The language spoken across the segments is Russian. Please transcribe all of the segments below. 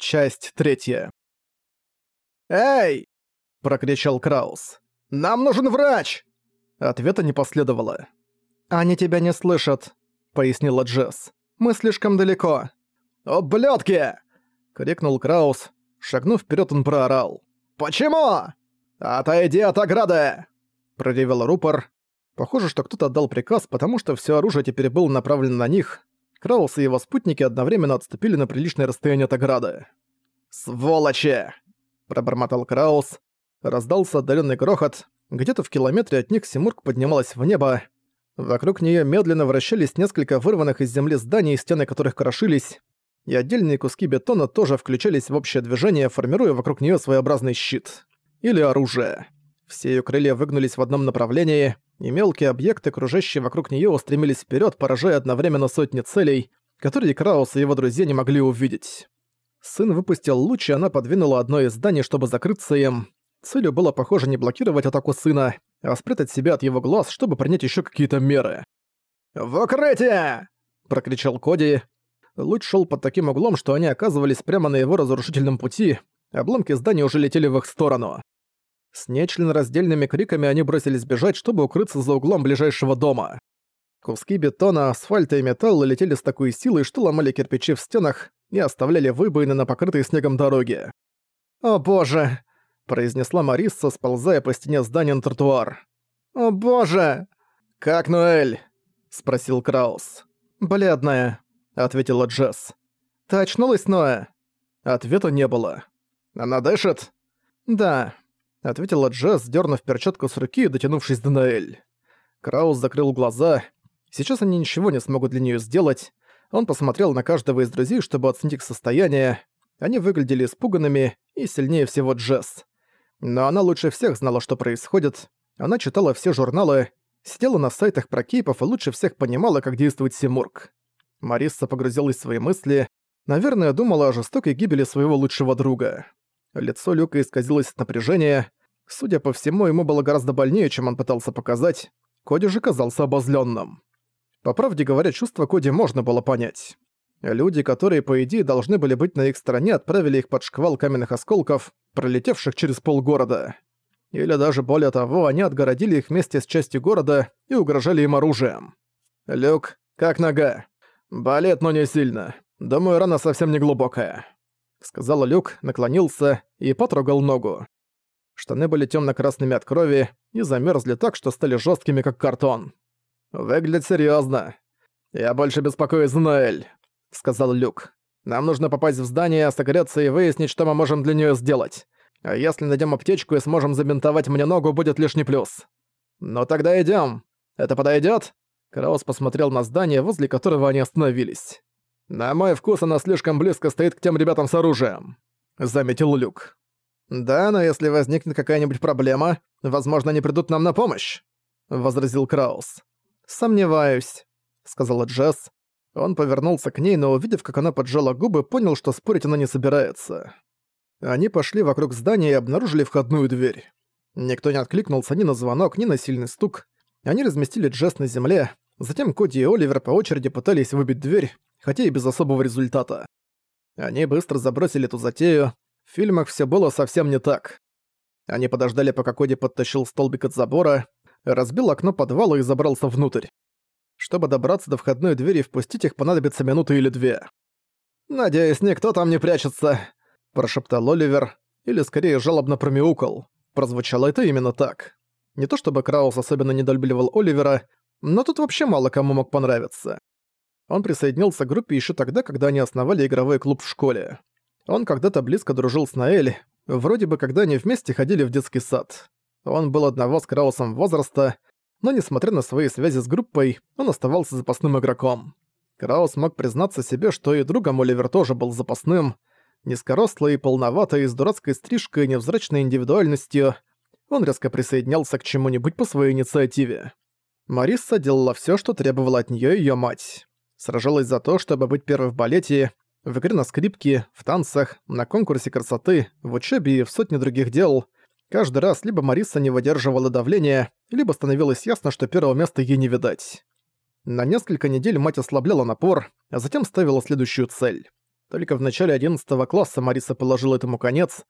Часть третья. «Эй!» – прокричал Краус. «Нам нужен врач!» Ответа не последовало. «Они тебя не слышат», – пояснила Джесс. «Мы слишком далеко». «Ублюдки!» – крикнул Краус. Шагнув вперед, он проорал. «Почему?» «Отойди от ограды!» – проревел рупор. Похоже, что кто-то отдал приказ, потому что все оружие теперь было направлено на них. Краус и его спутники одновременно отступили на приличное расстояние от ограды. «Сволочи!» – пробормотал Краус. Раздался отдаленный грохот. Где-то в километре от них Симург поднималась в небо. Вокруг нее медленно вращались несколько вырванных из земли зданий, стены которых крошились, и отдельные куски бетона тоже включались в общее движение, формируя вокруг нее своеобразный щит. Или оружие. Все ее крылья выгнулись в одном направлении, и мелкие объекты, кружащие вокруг нее, устремились вперед, поражая одновременно сотни целей, которые Краус и его друзья не могли увидеть. Сын выпустил луч, и она подвинула одно из зданий, чтобы закрыться им. Целью было, похоже, не блокировать атаку сына, а спрятать себя от его глаз, чтобы принять еще какие-то меры. «В укрытие!» – прокричал Коди. Луч шел под таким углом, что они оказывались прямо на его разрушительном пути, обломки здания уже летели в их сторону. С нечленораздельными криками они бросились бежать, чтобы укрыться за углом ближайшего дома. Куски бетона, асфальта и металла летели с такой силой, что ломали кирпичи в стенах и оставляли выбоины на покрытой снегом дороге. «О боже!» произнесла Марисса, сползая по стене здания на тротуар. «О боже!» «Как Ноэль?» — спросил Краус. «Бледная», — ответила Джесс. «Ты очнулась, Ноэ?» Ответа не было. «Она дышит?» «Да», — ответила Джесс, дернув перчатку с руки и дотянувшись до Ноэль. Краус закрыл глаза. Сейчас они ничего не смогут для нее сделать. Он посмотрел на каждого из друзей, чтобы оценить их состояние. Они выглядели испуганными, и сильнее всего Джесс. Но она лучше всех знала, что происходит. Она читала все журналы, сидела на сайтах про кейпов и лучше всех понимала, как действует Симург. Марисса погрузилась в свои мысли, наверное, думала о жестокой гибели своего лучшего друга. Лицо Люка исказилось от напряжения. Судя по всему, ему было гораздо больнее, чем он пытался показать. Коди же казался обозленным. По правде говоря, чувство Коди можно было понять. Люди, которые, по идее, должны были быть на их стороне, отправили их под шквал каменных осколков, пролетевших через полгорода. Или даже более того, они отгородили их вместе с частью города и угрожали им оружием. «Люк, как нога?» «Болит, но не сильно. Думаю, рана совсем не глубокая», — сказал Люк, наклонился и потрогал ногу. Штаны были темно-красными от крови и замерзли так, что стали жесткими, как картон. «Выглядит серьезно. Я больше беспокоюсь за Ноэль». — сказал Люк. «Нам нужно попасть в здание, согреться и выяснить, что мы можем для нее сделать. А если найдем аптечку и сможем забинтовать мне ногу, будет лишний плюс». «Ну тогда идем. Это подойдет? Краус посмотрел на здание, возле которого они остановились. «На мой вкус она слишком близко стоит к тем ребятам с оружием», — заметил Люк. «Да, но если возникнет какая-нибудь проблема, возможно, они придут нам на помощь», — возразил Краус. «Сомневаюсь», — сказала Джесс. Он повернулся к ней, но увидев, как она поджала губы, понял, что спорить она не собирается. Они пошли вокруг здания и обнаружили входную дверь. Никто не откликнулся ни на звонок, ни на сильный стук. Они разместили Джесс на земле, затем Коди и Оливер по очереди пытались выбить дверь, хотя и без особого результата. Они быстро забросили эту затею, в фильмах все было совсем не так. Они подождали, пока Коди подтащил столбик от забора, разбил окно подвала и забрался внутрь. Чтобы добраться до входной двери и впустить их, понадобится минута или две. «Надеюсь, никто там не прячется», – прошептал Оливер, или скорее жалобно промяукал. Прозвучало это именно так. Не то чтобы Краус особенно недолюбливал Оливера, но тут вообще мало кому мог понравиться. Он присоединился к группе еще тогда, когда они основали игровой клуб в школе. Он когда-то близко дружил с Наэль, вроде бы когда они вместе ходили в детский сад. Он был одного с Краусом возраста, но несмотря на свои связи с группой, он оставался запасным игроком. Краус мог признаться себе, что и другом Оливер тоже был запасным, низкорослый, полноватый, с дурацкой стрижкой и невзрачной индивидуальностью, он резко присоединялся к чему-нибудь по своей инициативе. Мариса делала все, что требовала от нее ее мать. Сражалась за то, чтобы быть первой в балете, в игре на скрипке, в танцах, на конкурсе красоты, в учебе и в сотне других дел – Каждый раз либо Мариса не выдерживала давления, либо становилось ясно, что первого места ей не видать. На несколько недель мать ослабляла напор, а затем ставила следующую цель. Только в начале 11 класса Мариса положила этому конец,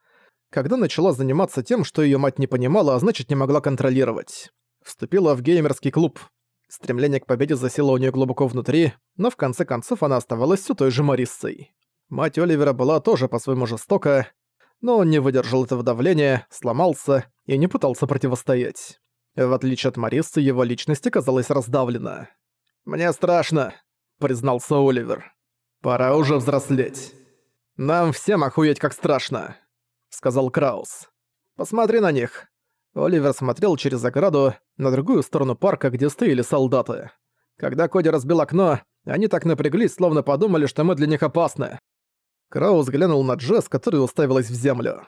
когда начала заниматься тем, что ее мать не понимала, а значит не могла контролировать. Вступила в геймерский клуб. Стремление к победе засело у нее глубоко внутри, но в конце концов она оставалась все той же Мариссой. Мать Оливера была тоже по-своему жестока, но он не выдержал этого давления, сломался и не пытался противостоять. В отличие от Мариссы, его личность оказалась раздавлена. «Мне страшно», — признался Оливер. «Пора уже взрослеть». «Нам всем охуеть как страшно», — сказал Краус. «Посмотри на них». Оливер смотрел через ограду на другую сторону парка, где стояли солдаты. Когда Коди разбил окно, они так напряглись, словно подумали, что мы для них опасны. Краус глянул на Джесс, которая уставилась в землю.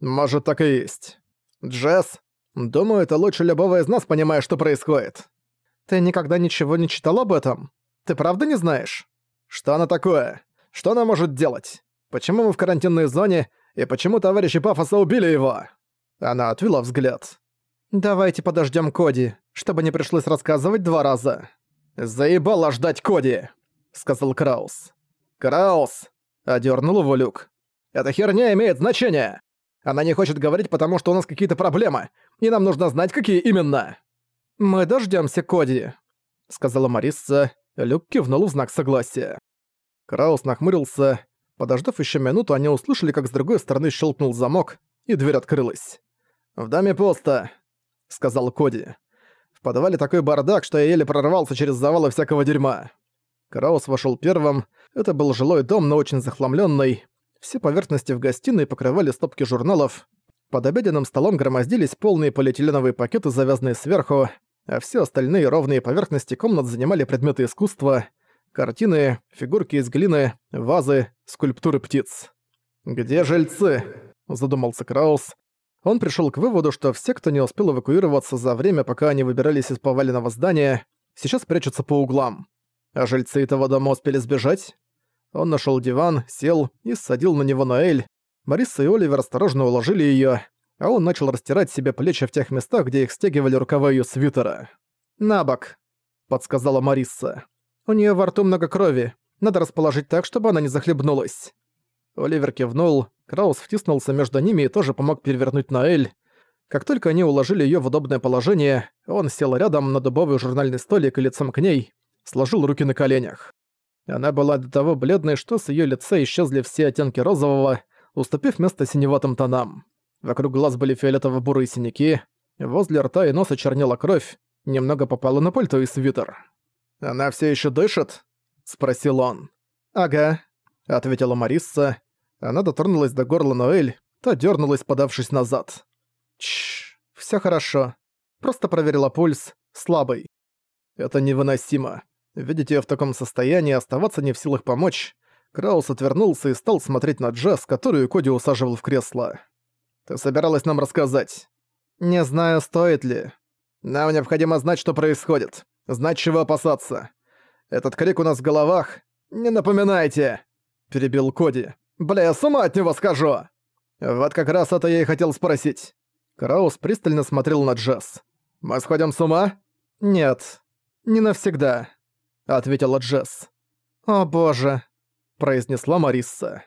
«Может, так и есть. Джесс, думаю, это лучше любого из нас, понимая, что происходит. Ты никогда ничего не читал об этом? Ты правда не знаешь? Что она такое? Что она может делать? Почему мы в карантинной зоне, и почему товарищи Пафоса убили его?» Она отвела взгляд. «Давайте подождем Коди, чтобы не пришлось рассказывать два раза». «Заебало ждать Коди», — сказал Краус. «Краус!» — одернул его Люк. «Эта херня имеет значение! Она не хочет говорить, потому что у нас какие-то проблемы, и нам нужно знать, какие именно!» «Мы дождемся Коди», — сказала Марисса. Люк кивнул в знак согласия. Краус нахмурился. Подождав еще минуту, они услышали, как с другой стороны щелкнул замок, и дверь открылась. «В даме пусто», — сказал Коди. «В подвале такой бардак, что я еле прорвался через завалы всякого дерьма». Краус вошел первым. Это был жилой дом, но очень захламленный. Все поверхности в гостиной покрывали стопки журналов. Под обеденным столом громоздились полные полиэтиленовые пакеты, завязанные сверху, а все остальные ровные поверхности комнат занимали предметы искусства, картины, фигурки из глины, вазы, скульптуры птиц. «Где жильцы?» – задумался Краус. Он пришел к выводу, что все, кто не успел эвакуироваться за время, пока они выбирались из поваленного здания, сейчас прячутся по углам. А жильцы этого дома успели сбежать? Он нашел диван, сел и садил на него Ноэль. Мариса и Оливер осторожно уложили ее, а он начал растирать себе плечи в тех местах, где их стягивали рукава ее свитера. «На бок», — подсказала Мариса. «У нее во рту много крови. Надо расположить так, чтобы она не захлебнулась». Оливер кивнул, Краус втиснулся между ними и тоже помог перевернуть Наэль. Как только они уложили её в удобное положение, он сел рядом на дубовый журнальный столик и лицом к ней, сложил руки на коленях. Она была до того бледной, что с её лица исчезли все оттенки розового, уступив место синеватым тонам. Вокруг глаз были фиолетово-бурые синяки, возле рта и носа чернела кровь, немного попала на пальто и свитер. «Она всё ещё дышит?» — спросил он. «Ага», — ответила Марисса, она дотронулась до горла Ноэль, та дернулась, подавшись назад. Чш, все хорошо. Просто проверила пульс. Слабый. Это невыносимо. Видеть ее в таком состоянии, оставаться не в силах помочь. Краус отвернулся и стал смотреть на Джесс, которую Коди усаживал в кресло. «Ты собиралась нам рассказать?» «Не знаю, стоит ли. Нам необходимо знать, что происходит. Знать, чего опасаться. Этот крик у нас в головах. Не напоминайте!» Перебил Коди. Бля, я с ума от него скажу!» Вот как раз это я и хотел спросить. Краус пристально смотрел на Джесс. «Мы сходим с ума?» «Нет, не навсегда», — ответила Джесс. «О боже», — произнесла Марисса.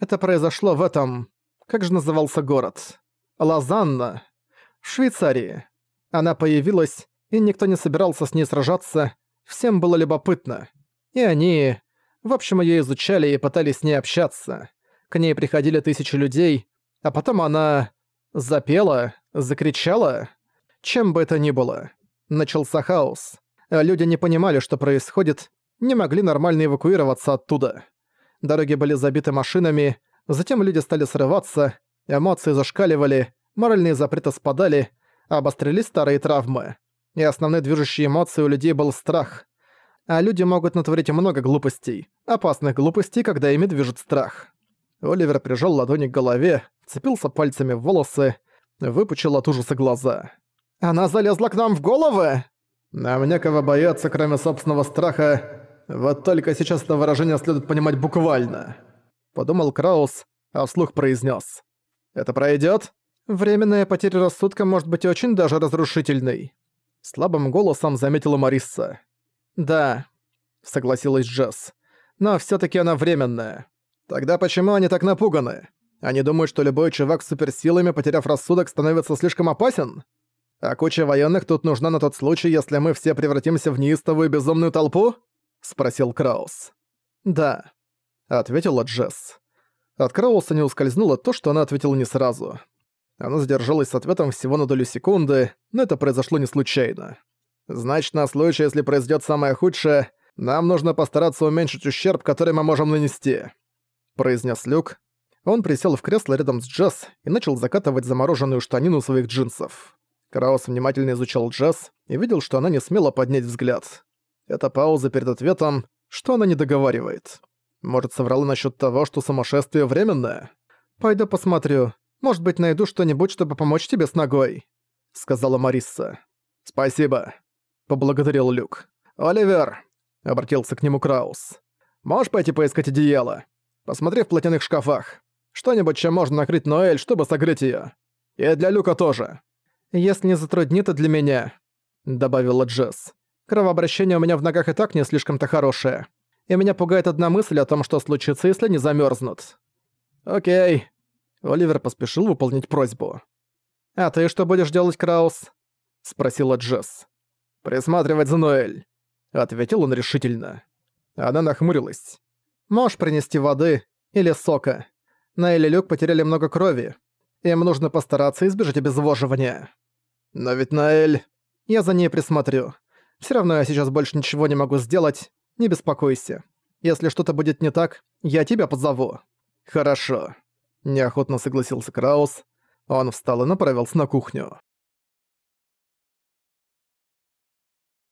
«Это произошло в этом... Как же назывался город? Лозанна. В Швейцарии. Она появилась, и никто не собирался с ней сражаться. Всем было любопытно. И они... В общем, её изучали и пытались с ней общаться. К ней приходили тысячи людей, а потом она... запела, закричала. Чем бы это ни было. Начался хаос. Люди не понимали, что происходит, не могли нормально эвакуироваться оттуда. Дороги были забиты машинами, затем люди стали срываться, эмоции зашкаливали, моральные запреты спадали, обострились старые травмы. И основной движущей эмоцией у людей был страх а люди могут натворить много глупостей, опасных глупостей, когда ими движет страх. Оливер прижал ладони к голове, вцепился пальцами в волосы, выпучил от ужаса глаза. «Она залезла к нам в головы?» «Нам некого бояться, кроме собственного страха. Вот только сейчас это выражение следует понимать буквально», — подумал Краус, а вслух произнес. «Это пройдет? Временная потеря рассудка может быть очень даже разрушительной», — слабым голосом заметила Марисса. «Да», — согласилась Джесс. «Но всё-таки она временная. Тогда почему они так напуганы? Они думают, что любой чувак с суперсилами, потеряв рассудок, становится слишком опасен? А куча военных тут нужна на тот случай, если мы все превратимся в неистовую безумную толпу? Спросил Краус. Да, ответила Джесс. От Крауса не ускользнуло то, что она ответила не сразу. Она задержалась с ответом всего на долю секунды, но это произошло не случайно. Значит, на случай, если произойдет самое худшее, нам нужно постараться уменьшить ущерб, который мы можем нанести», — произнес Люк. Он присел в кресло рядом с Джесс и начал закатывать замороженную штанину своих джинсов. Краус внимательно изучал Джесс и видел, что она не смела поднять взгляд. Эта пауза перед ответом, что она не договаривает. Может, соврала насчет того, что сумасшествие временное? «Пойду посмотрю. Может быть, найду что-нибудь, чтобы помочь тебе с ногой», — сказала Марисса. «Спасибо», — поблагодарил Люк. «Оливер», — обратился к нему Краус. «Можешь пойти поискать одеяло? Посмотри в платяных шкафах. Что-нибудь, чем можно накрыть Ноэль, чтобы согреть её. И для Люка тоже». «Если не затруднит, и для меня», — добавила Джесс. «Кровообращение у меня в ногах и так не слишком-то хорошее и меня пугает одна мысль о том, что случится, если они замерзнут. «Окей». Оливер поспешил выполнить просьбу. «А ты что будешь делать, Краус?» — спросила Джесс. «Присматривать за Ноэль», — ответил он решительно. Она нахмурилась. «Можешь принести воды или сока. Ноэль и Люк потеряли много крови. Им нужно постараться избежать обезвоживания». «Но ведь Ноэль...» «Я за ней присмотрю. Все равно я сейчас больше ничего не могу сделать. Не беспокойся. Если что-то будет не так, я тебя позову». «Хорошо», — неохотно согласился Краус. Он встал и направился на кухню.